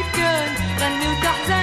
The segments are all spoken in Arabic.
خلف الدكان غني وتحزن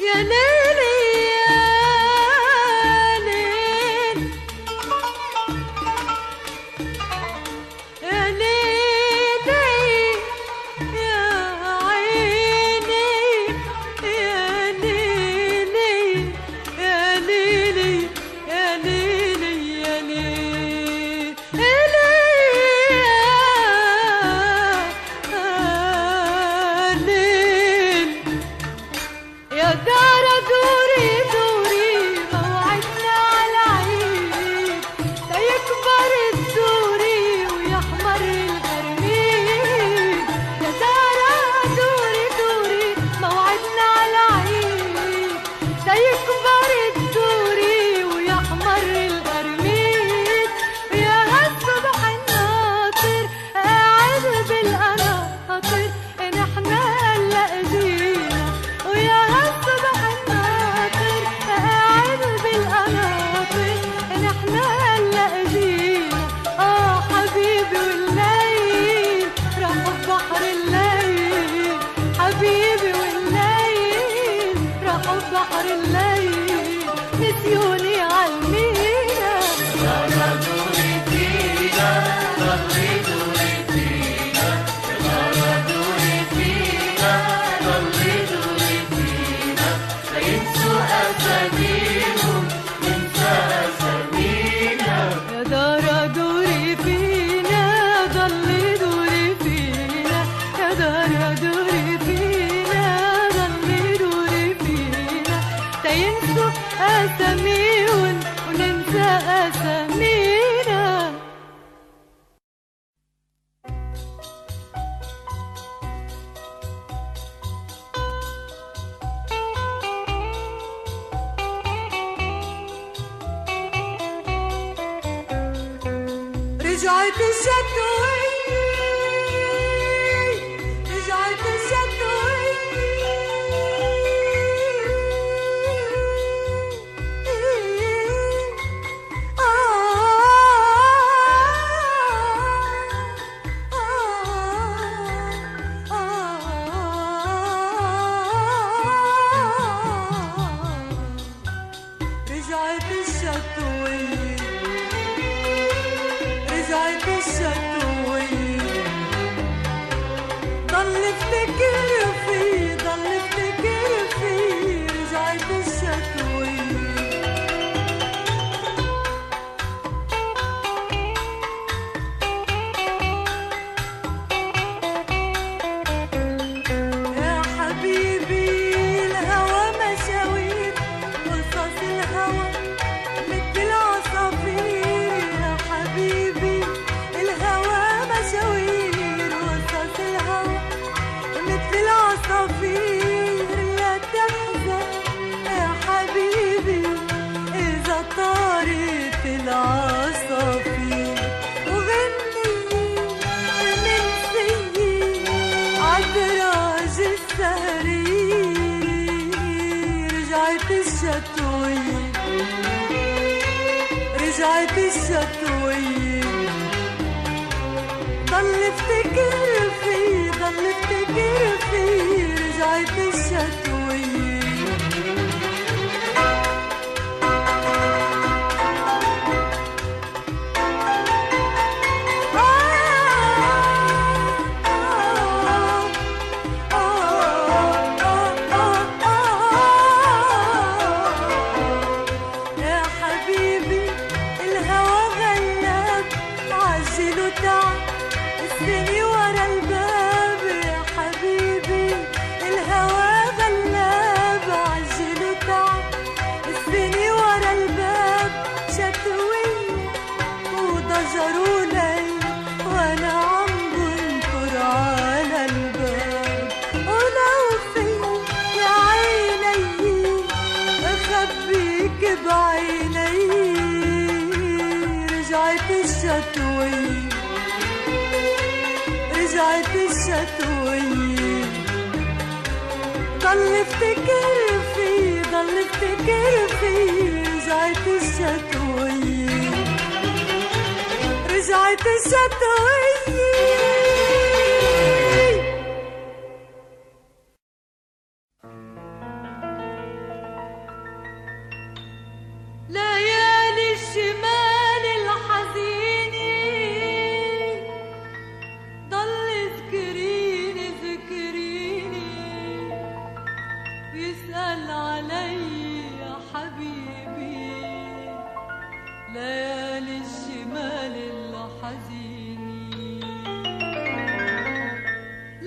يا ناس! ينسوا أساميهم وننسى أسامينا. رجعت الشتوى خطافير لا يا حبيبي إذا طارت العصافير. وغني من عدراج السهرير. رجعت الشتوية رجعت الشتوية. ضل افتكر في ضل افتكر في عذاب الستون الستوي رزعت الستوي ضل افتكر في ضل افتكر في. رزعت الستوي رزعت الستوي ليالي الشمال الحزين.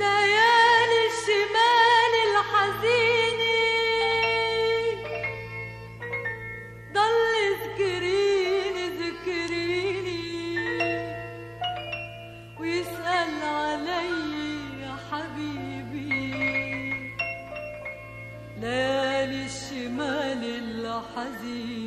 ليالي الشمال الحزين. ضل ذكريني ذكريني ويسأل علي يا حبيبي. ليالي الشمال الحزين.